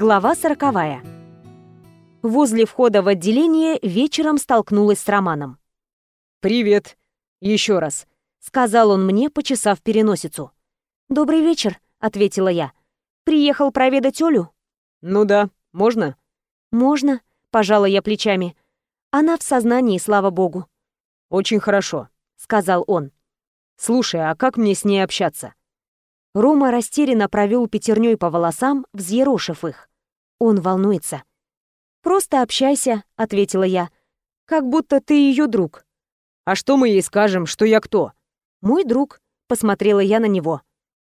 Глава сороковая. Возле входа в отделение вечером столкнулась с Романом. «Привет. Еще раз», — сказал он мне, почесав переносицу. «Добрый вечер», — ответила я. «Приехал проведать Олю?» «Ну да, можно?» «Можно», — пожала я плечами. «Она в сознании, слава богу». «Очень хорошо», — сказал он. «Слушай, а как мне с ней общаться?» Рома растерянно провел пятерней по волосам, взъерошив их. Он волнуется. «Просто общайся», — ответила я. «Как будто ты ее друг». «А что мы ей скажем, что я кто?» «Мой друг», — посмотрела я на него.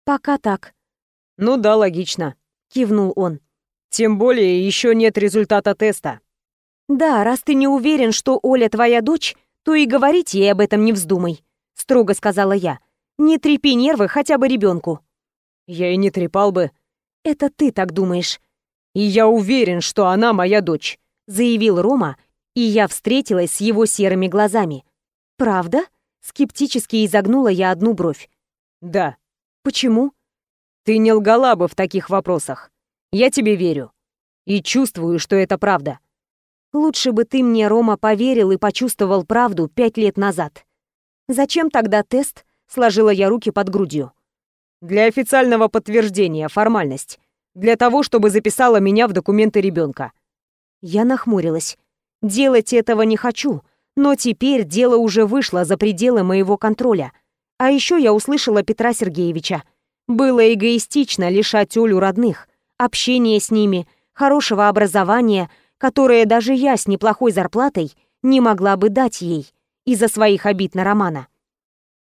«Пока так». «Ну да, логично», — кивнул он. «Тем более еще нет результата теста». «Да, раз ты не уверен, что Оля твоя дочь, то и говорить ей об этом не вздумай», — строго сказала я. «Не трепи нервы хотя бы ребенку. Я и не трепал бы. Это ты так думаешь. И я уверен, что она моя дочь, заявил Рома, и я встретилась с его серыми глазами. Правда? Скептически изогнула я одну бровь. Да. Почему? Ты не лгала бы в таких вопросах. Я тебе верю. И чувствую, что это правда. Лучше бы ты мне, Рома, поверил и почувствовал правду пять лет назад. Зачем тогда тест? Сложила я руки под грудью. Для официального подтверждения, формальность. Для того, чтобы записала меня в документы ребенка. Я нахмурилась. Делать этого не хочу, но теперь дело уже вышло за пределы моего контроля. А еще я услышала Петра Сергеевича. Было эгоистично лишать Олю родных, общения с ними, хорошего образования, которое даже я с неплохой зарплатой не могла бы дать ей из-за своих обид на Романа.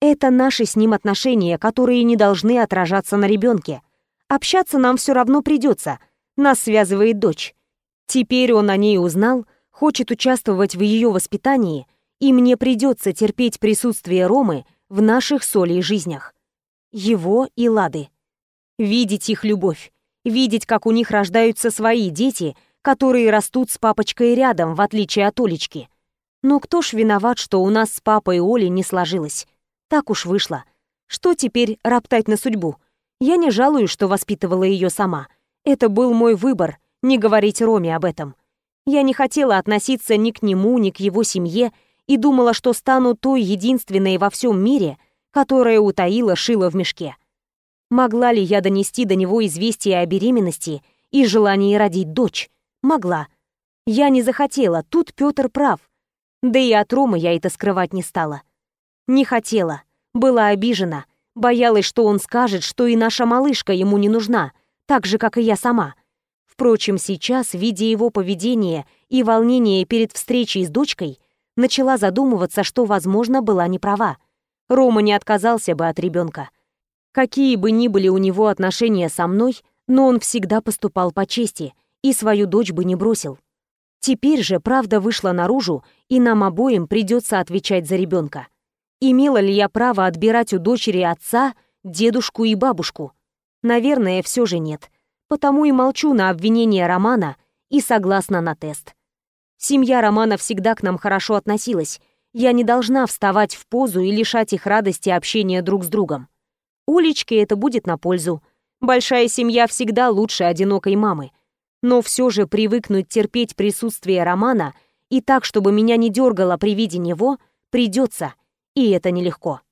Это наши с ним отношения, которые не должны отражаться на ребенке. Общаться нам все равно придется. Нас связывает дочь. Теперь он о ней узнал, хочет участвовать в ее воспитании, и мне придется терпеть присутствие Ромы в наших солей жизнях. Его и Лады. Видеть их любовь. Видеть, как у них рождаются свои дети, которые растут с папочкой рядом, в отличие от Олечки. Но кто ж виноват, что у нас с папой Олей не сложилось? Так уж вышло. Что теперь роптать на судьбу? Я не жалуюсь, что воспитывала ее сама. Это был мой выбор, не говорить Роме об этом. Я не хотела относиться ни к нему, ни к его семье и думала, что стану той единственной во всем мире, которая утаила шило в мешке. Могла ли я донести до него известие о беременности и желании родить дочь? Могла. Я не захотела, тут Петр прав. Да и от Ромы я это скрывать не стала. Не хотела, была обижена, боялась, что он скажет, что и наша малышка ему не нужна, так же, как и я сама. Впрочем, сейчас, видя его поведение и волнение перед встречей с дочкой, начала задумываться, что, возможно, была не права. Рома не отказался бы от ребенка. Какие бы ни были у него отношения со мной, но он всегда поступал по чести и свою дочь бы не бросил. Теперь же правда вышла наружу, и нам обоим придется отвечать за ребенка. Имела ли я право отбирать у дочери отца, дедушку и бабушку? Наверное, все же нет. Потому и молчу на обвинение Романа и согласна на тест. Семья Романа всегда к нам хорошо относилась. Я не должна вставать в позу и лишать их радости общения друг с другом. Улечке это будет на пользу. Большая семья всегда лучше одинокой мамы. Но все же привыкнуть терпеть присутствие Романа и так, чтобы меня не дергало при виде него, придется — и это нелегко.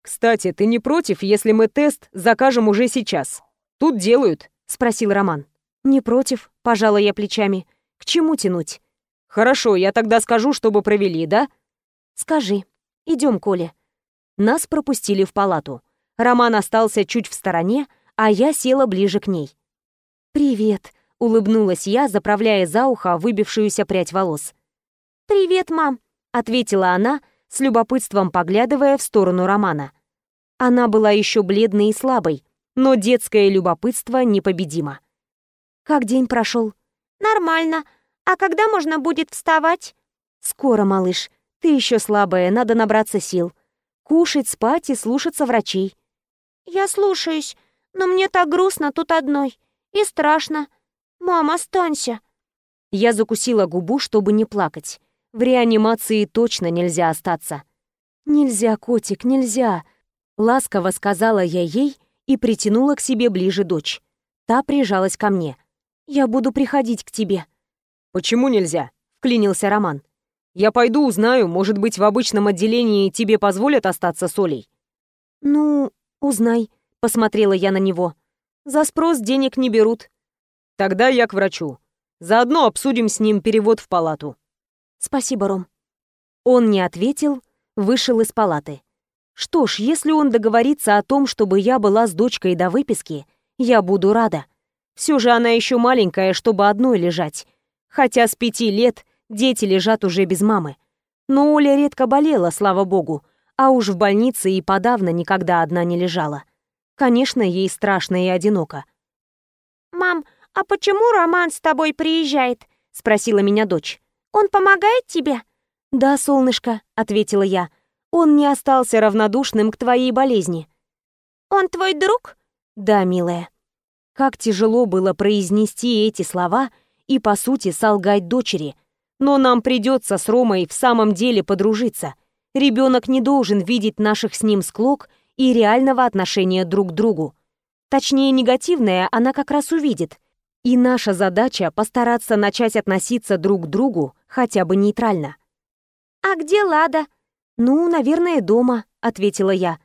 «Кстати, ты не против, если мы тест закажем уже сейчас? Тут делают», — спросил Роман. «Не против», — пожала я плечами. «К чему тянуть?» «Хорошо, я тогда скажу, чтобы провели, да?» «Скажи. Идем, Коля». Нас пропустили в палату. Роман остался чуть в стороне, а я села ближе к ней. «Привет», — улыбнулась я, заправляя за ухо выбившуюся прядь волос. «Привет, мам», — ответила она, с любопытством поглядывая в сторону Романа. Она была еще бледной и слабой, но детское любопытство непобедимо. «Как день прошел?» «Нормально. А когда можно будет вставать?» «Скоро, малыш. Ты еще слабая, надо набраться сил. Кушать, спать и слушаться врачей». «Я слушаюсь, но мне так грустно тут одной. И страшно. Мам, останься». Я закусила губу, чтобы не плакать. В реанимации точно нельзя остаться. «Нельзя, котик, нельзя!» Ласково сказала я ей и притянула к себе ближе дочь. Та прижалась ко мне. Я буду приходить к тебе. Почему нельзя? Вклинился Роман. Я пойду узнаю, может быть, в обычном отделении тебе позволят остаться с Олей? Ну, узнай, посмотрела я на него. За спрос денег не берут. Тогда я к врачу. Заодно обсудим с ним перевод в палату. Спасибо, Ром. Он не ответил, вышел из палаты. Что ж, если он договорится о том, чтобы я была с дочкой до выписки, я буду рада. Все же она еще маленькая, чтобы одной лежать. Хотя с пяти лет дети лежат уже без мамы. Но Оля редко болела, слава богу, а уж в больнице и подавно никогда одна не лежала. Конечно, ей страшно и одиноко. «Мам, а почему Роман с тобой приезжает?» — спросила меня дочь. «Он помогает тебе?» «Да, солнышко», — ответила я. «Он не остался равнодушным к твоей болезни». «Он твой друг?» «Да, милая». Как тяжело было произнести эти слова и, по сути, солгать дочери. Но нам придется с Ромой в самом деле подружиться. Ребенок не должен видеть наших с ним склок и реального отношения друг к другу. Точнее, негативное она как раз увидит. И наша задача — постараться начать относиться друг к другу хотя бы нейтрально. «А где Лада?» «Ну, наверное, дома», — ответила я.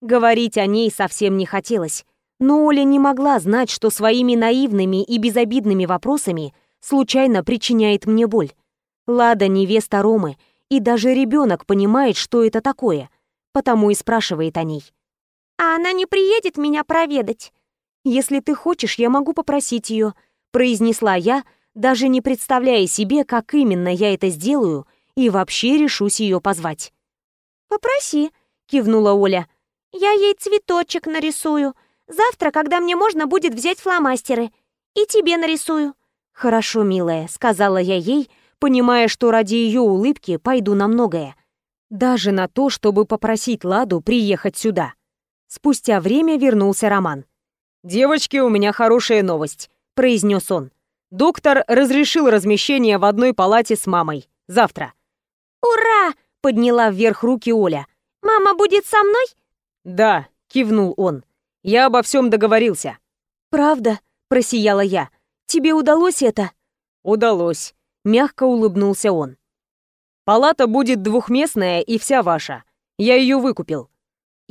Говорить о ней совсем не хотелось. Но Оля не могла знать, что своими наивными и безобидными вопросами случайно причиняет мне боль. Лада — невеста Ромы, и даже ребенок понимает, что это такое, потому и спрашивает о ней. «А она не приедет меня проведать?» «Если ты хочешь, я могу попросить ее», — произнесла я, даже не представляя себе, как именно я это сделаю и вообще решусь ее позвать. «Попроси», — кивнула Оля. «Я ей цветочек нарисую. Завтра, когда мне можно будет взять фломастеры. И тебе нарисую». «Хорошо, милая», — сказала я ей, понимая, что ради ее улыбки пойду на многое. Даже на то, чтобы попросить Ладу приехать сюда. Спустя время вернулся Роман. «Девочки, у меня хорошая новость», — произнес он. «Доктор разрешил размещение в одной палате с мамой. Завтра». «Ура!» — подняла вверх руки Оля. «Мама будет со мной?» «Да», — кивнул он. «Я обо всем договорился». «Правда?» — просияла я. «Тебе удалось это?» «Удалось», — мягко улыбнулся он. «Палата будет двухместная и вся ваша. Я ее выкупил».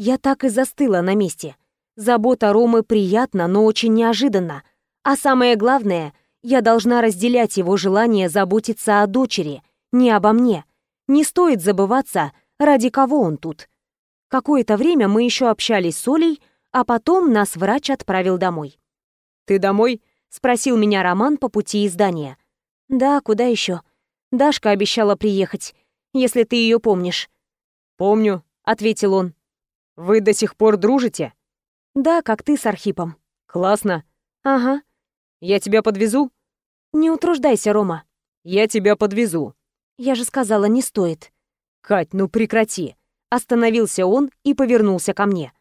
Я так и застыла на месте. Забота Ромы приятна, но очень неожиданно. А самое главное, я должна разделять его желание заботиться о дочери, не обо мне. Не стоит забываться, ради кого он тут. Какое-то время мы еще общались с Олей, а потом нас врач отправил домой. «Ты домой?» — спросил меня Роман по пути из здания. «Да, куда еще? Дашка обещала приехать, если ты ее помнишь». «Помню», — ответил он. «Вы до сих пор дружите?» Да, как ты с Архипом. Классно. Ага. Я тебя подвезу? Не утруждайся, Рома. Я тебя подвезу. Я же сказала, не стоит. Кать, ну прекрати. Остановился он и повернулся ко мне.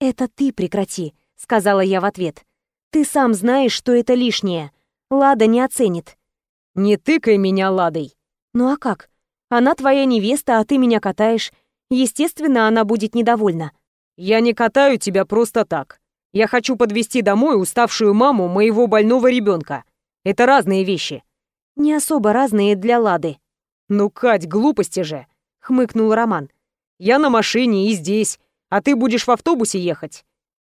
Это ты прекрати, сказала я в ответ. Ты сам знаешь, что это лишнее. Лада не оценит. Не тыкай меня Ладой. Ну а как? Она твоя невеста, а ты меня катаешь. Естественно, она будет недовольна. Я не катаю тебя просто так. Я хочу подвести домой уставшую маму моего больного ребенка. Это разные вещи. Не особо разные для Лады. Ну, Кать, глупости же, хмыкнул Роман. Я на машине и здесь, а ты будешь в автобусе ехать.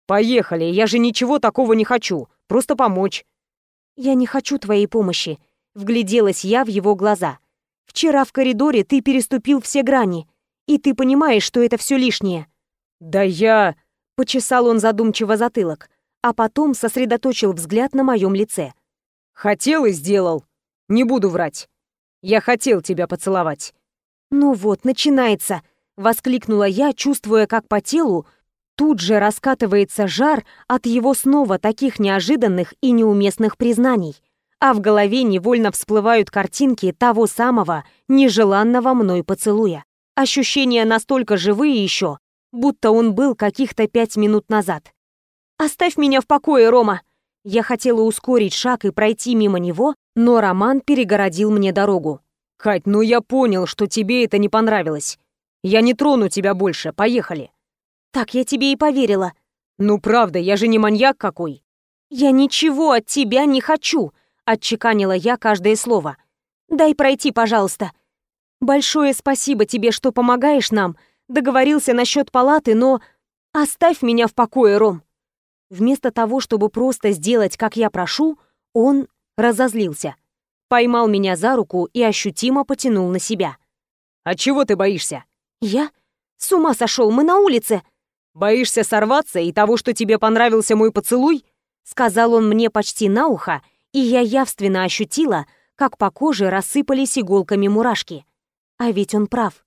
Поехали, я же ничего такого не хочу, просто помочь. Я не хочу твоей помощи, вгляделась я в его глаза. Вчера в коридоре ты переступил все грани, и ты понимаешь, что это все лишнее. «Да я...» — почесал он задумчиво затылок, а потом сосредоточил взгляд на моем лице. «Хотел и сделал. Не буду врать. Я хотел тебя поцеловать». «Ну вот, начинается!» — воскликнула я, чувствуя, как по телу тут же раскатывается жар от его снова таких неожиданных и неуместных признаний, а в голове невольно всплывают картинки того самого нежеланного мной поцелуя. Ощущения настолько живые еще, будто он был каких-то пять минут назад. «Оставь меня в покое, Рома!» Я хотела ускорить шаг и пройти мимо него, но Роман перегородил мне дорогу. «Кать, ну я понял, что тебе это не понравилось. Я не трону тебя больше, поехали». «Так я тебе и поверила». «Ну правда, я же не маньяк какой». «Я ничего от тебя не хочу», отчеканила я каждое слово. «Дай пройти, пожалуйста. Большое спасибо тебе, что помогаешь нам. Договорился насчет палаты, но... Оставь меня в покое, Ром». Вместо того, чтобы просто сделать, как я прошу, он разозлился. Поймал меня за руку и ощутимо потянул на себя. «А чего ты боишься?» «Я? С ума сошел, мы на улице!» «Боишься сорваться и того, что тебе понравился мой поцелуй?» Сказал он мне почти на ухо, и я явственно ощутила, как по коже рассыпались иголками мурашки. А ведь он прав.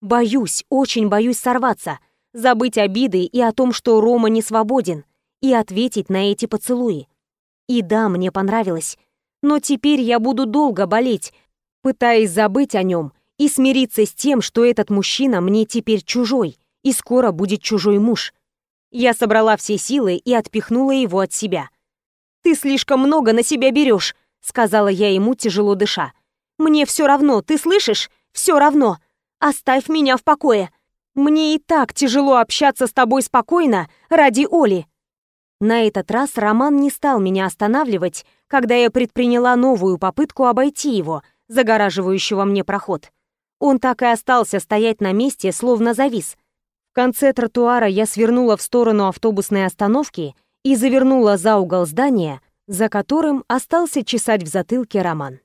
Боюсь, очень боюсь сорваться, забыть обиды и о том, что Рома не свободен, и ответить на эти поцелуи. И да, мне понравилось. Но теперь я буду долго болеть, пытаясь забыть о нем и смириться с тем, что этот мужчина мне теперь чужой, и скоро будет чужой муж. Я собрала все силы и отпихнула его от себя. «Ты слишком много на себя берешь», — сказала я ему, тяжело дыша. «Мне все равно, ты слышишь? Все равно. Оставь меня в покое. Мне и так тяжело общаться с тобой спокойно ради Оли». На этот раз Роман не стал меня останавливать, когда я предприняла новую попытку обойти его, загораживающего мне проход. Он так и остался стоять на месте, словно завис. В конце тротуара я свернула в сторону автобусной остановки и завернула за угол здания, за которым остался чесать в затылке Роман.